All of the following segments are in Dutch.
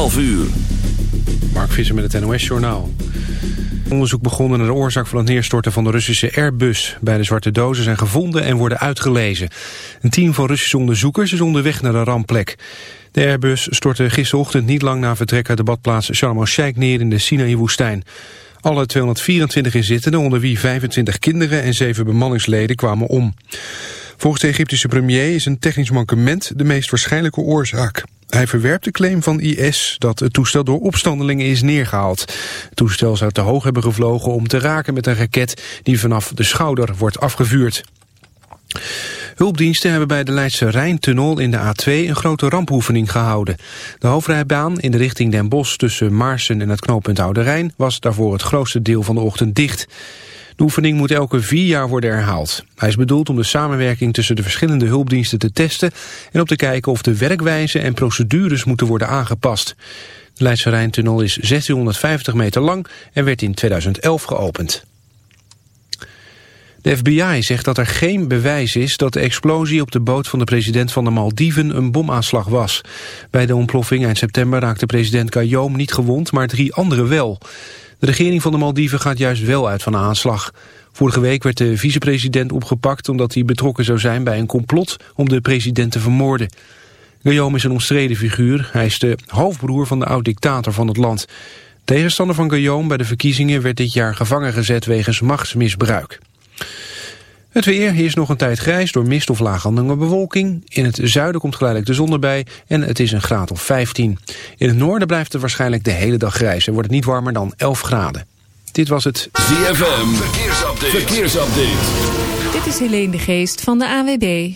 12 uur. Mark Visser met het NOS-journaal. Onderzoek begonnen naar de oorzaak van het neerstorten van de Russische Airbus. Beide zwarte dozen zijn gevonden en worden uitgelezen. Een team van Russische onderzoekers is onderweg naar de rampplek. De Airbus stortte gisterochtend niet lang na vertrek uit de badplaats Sharm el-Sheikh neer in de Sinaï-woestijn. Alle 224 inzittenden, onder wie 25 kinderen en 7 bemanningsleden, kwamen om. Volgens de Egyptische premier is een technisch mankement de meest waarschijnlijke oorzaak. Hij verwerpt de claim van IS dat het toestel door opstandelingen is neergehaald. Het toestel zou te hoog hebben gevlogen om te raken met een raket die vanaf de schouder wordt afgevuurd. Hulpdiensten hebben bij de Leidse Rijntunnel in de A2 een grote rampoefening gehouden. De hoofdrijbaan in de richting Den Bosch tussen Maarsen en het knooppunt Oude Rijn was daarvoor het grootste deel van de ochtend dicht. De oefening moet elke vier jaar worden herhaald. Hij is bedoeld om de samenwerking tussen de verschillende hulpdiensten te testen... en op te kijken of de werkwijze en procedures moeten worden aangepast. De Leidse Rijntunnel is 1650 meter lang en werd in 2011 geopend. De FBI zegt dat er geen bewijs is dat de explosie op de boot van de president van de Maldiven een bomaanslag was. Bij de ontploffing eind september raakte president Gayoom niet gewond, maar drie anderen wel. De regering van de Maldiven gaat juist wel uit van de aanslag. Vorige week werd de vicepresident opgepakt omdat hij betrokken zou zijn bij een complot om de president te vermoorden. Guillaume is een omstreden figuur. Hij is de hoofdbroer van de oud-dictator van het land. Tegenstander van Guillaume bij de verkiezingen werd dit jaar gevangen gezet wegens machtsmisbruik. Het weer, hier is nog een tijd grijs door mist of laaghandelde bewolking. In het zuiden komt geleidelijk de zon erbij en het is een graad of 15. In het noorden blijft het waarschijnlijk de hele dag grijs en wordt het niet warmer dan 11 graden. Dit was het ZFM Verkeersupdate. Verkeersupdate. Dit is Helene de Geest van de AWB.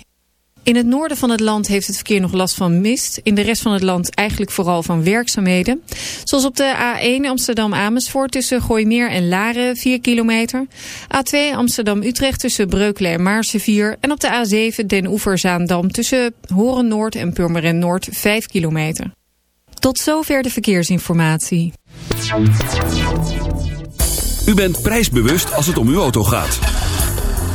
In het noorden van het land heeft het verkeer nog last van mist. In de rest van het land eigenlijk vooral van werkzaamheden. Zoals op de A1 Amsterdam-Amersfoort tussen Gooimeer en Laren 4 kilometer. A2 Amsterdam-Utrecht tussen Breukelen en Maarsen 4. En op de A7 Den Oever-Zaandam tussen Horen-Noord en Purmerend Noord 5 kilometer. Tot zover de verkeersinformatie. U bent prijsbewust als het om uw auto gaat.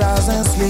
thousand sleep.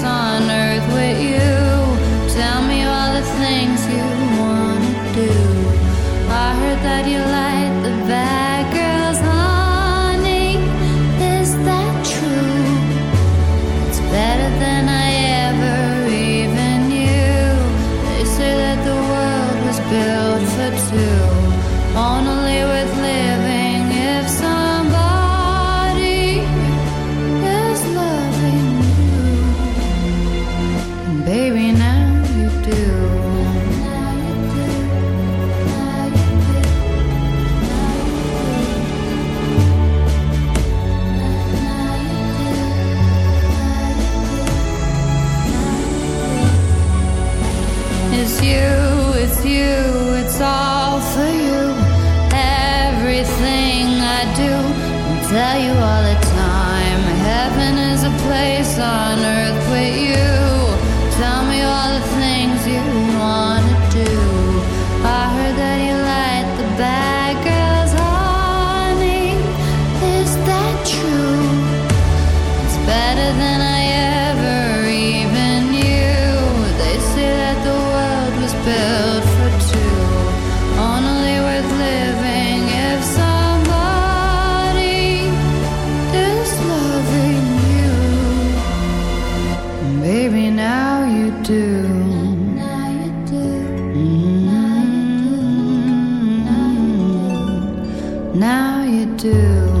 Now you do.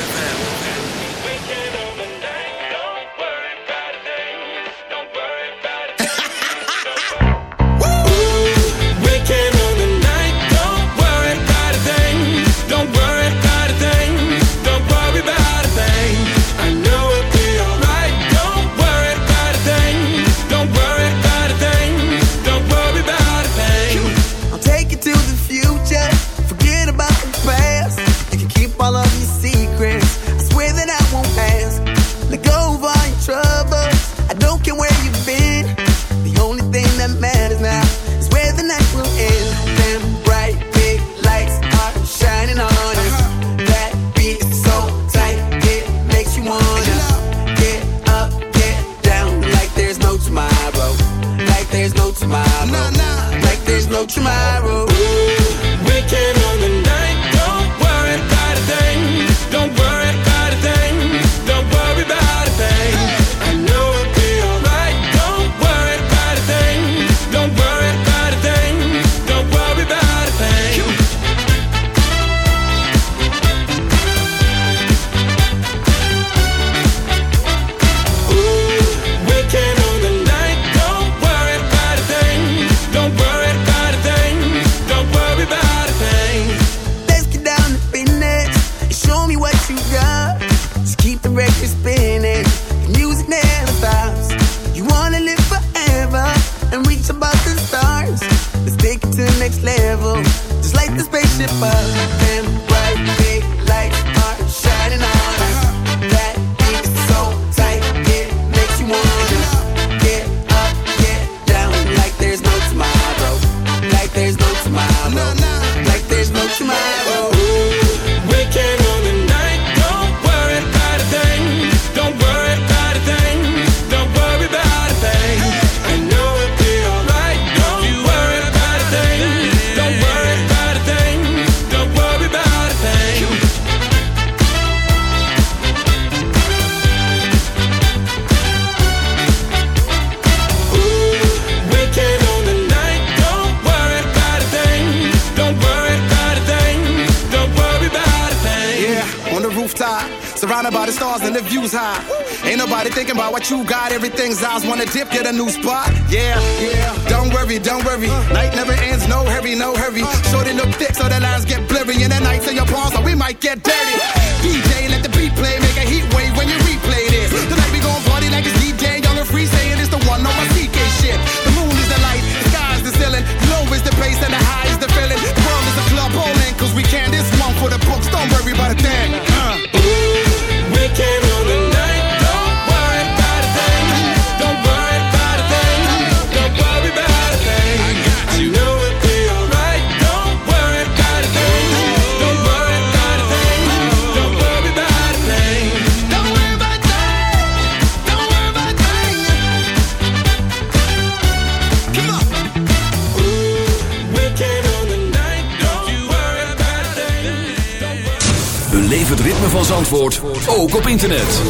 ook op internet.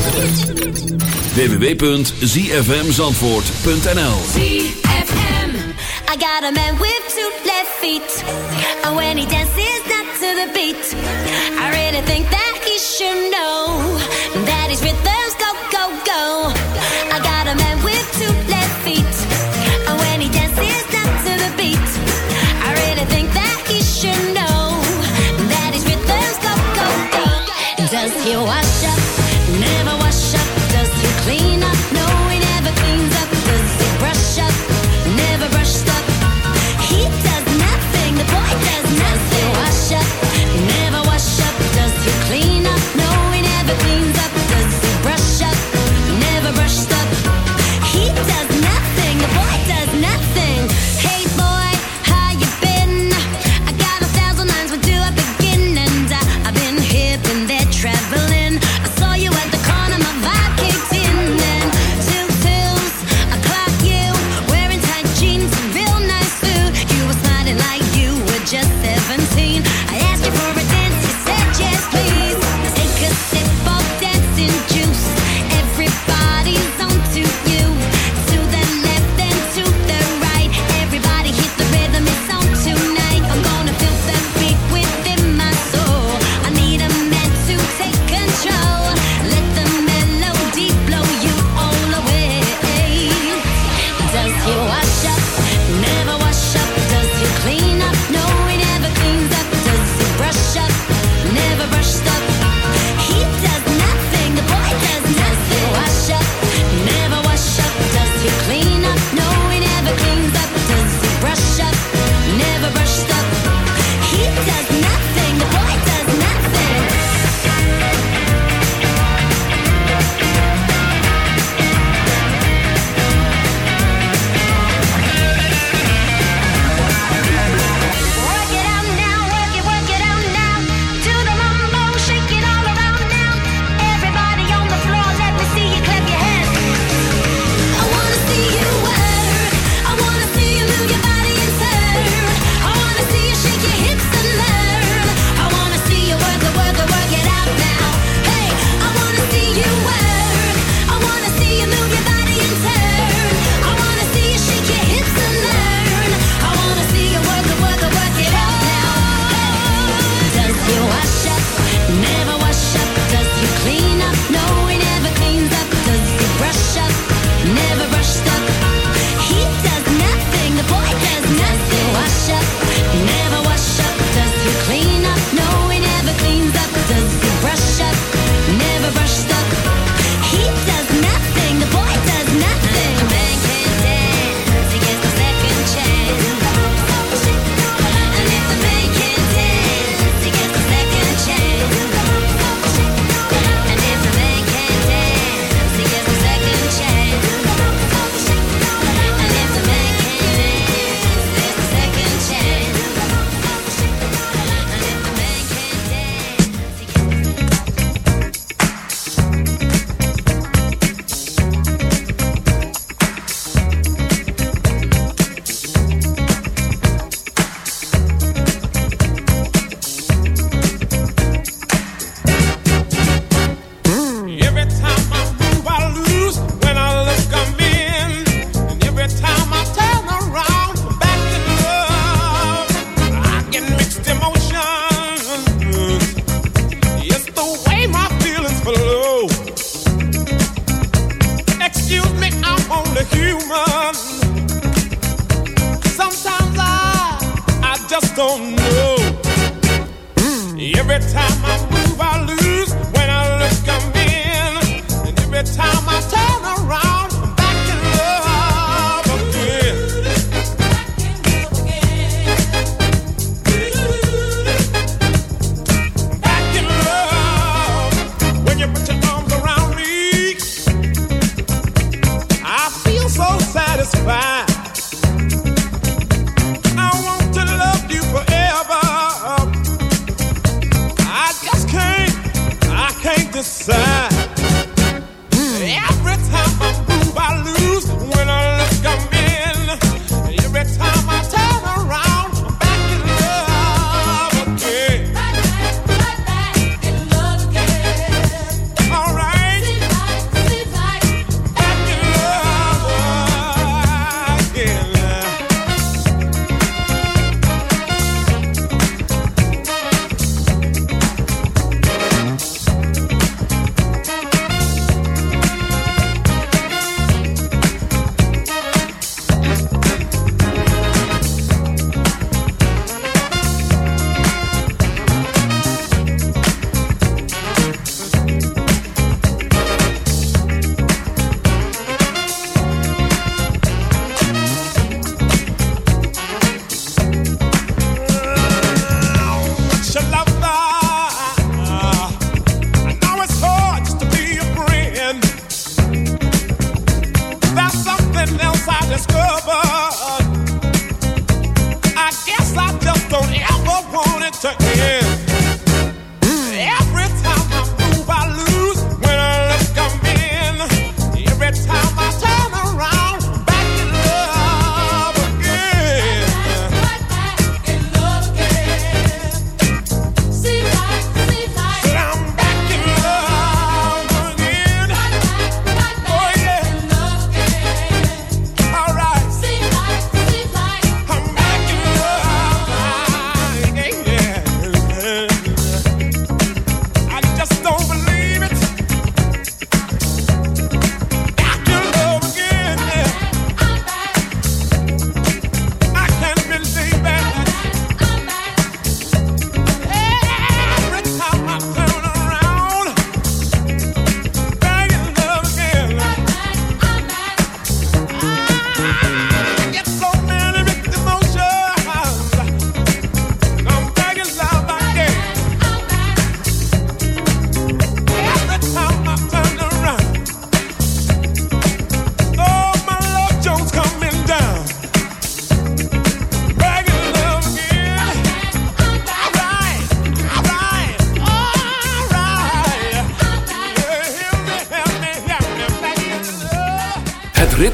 www.zfmzandvoort.nl ZFM I got a man with two left feet. And when he dances not to the beat I really think that he should know That his rhythms go, go, go. I got a man with two left feet. And when he dances not to the beat I really think that he should know Does he wash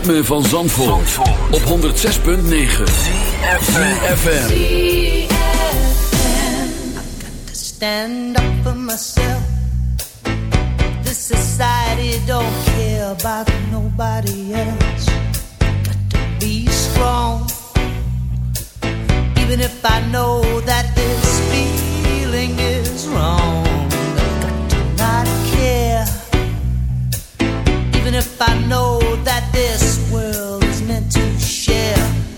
ritme van Zandvoort, op 106.9 FM. stand up for myself. This society don't care about nobody else. Got to be strong, even if I know that this feeling is wrong. Got to not care, even if I know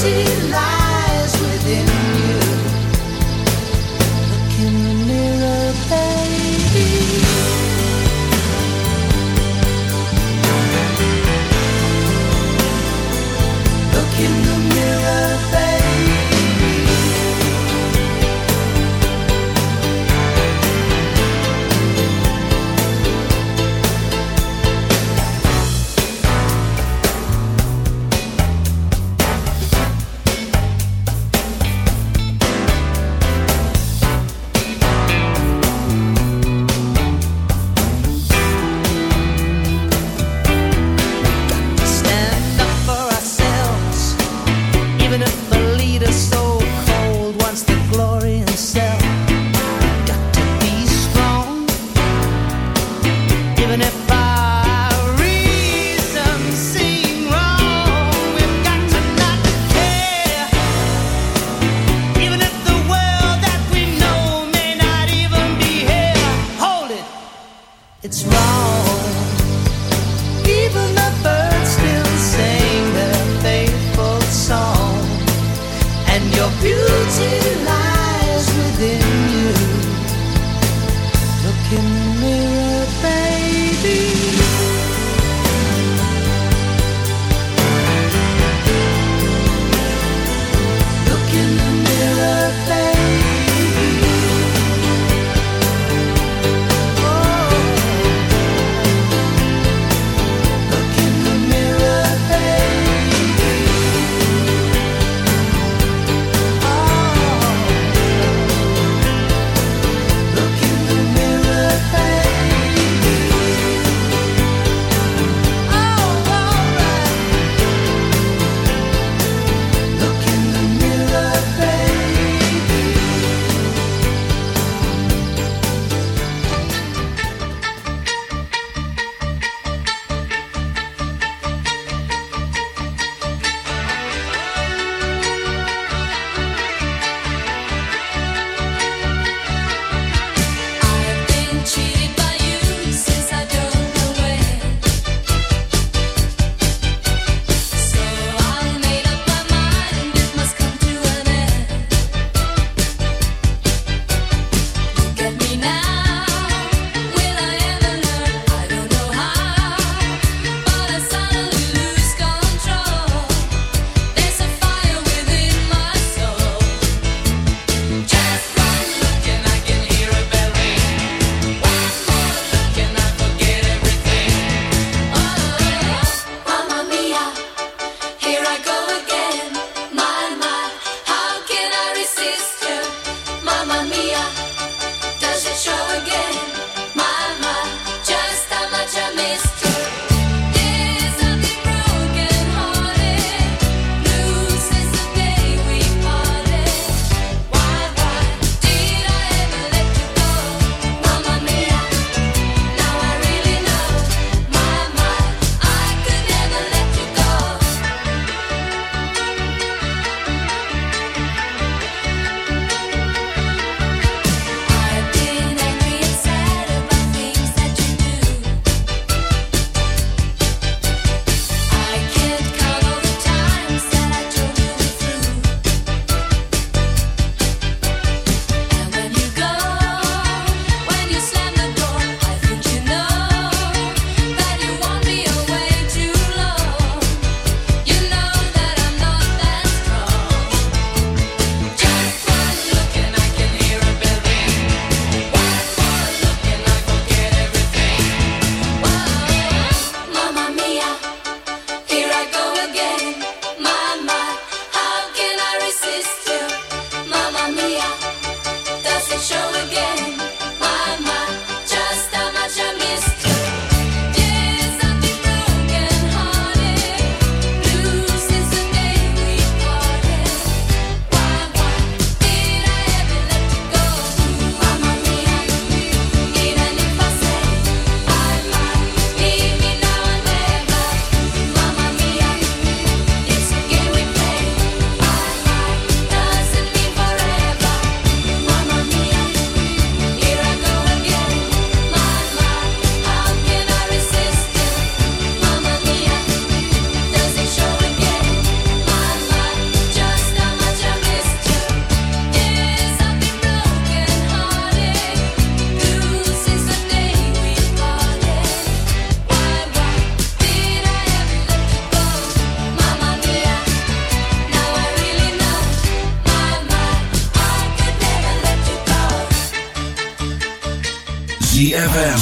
she lies.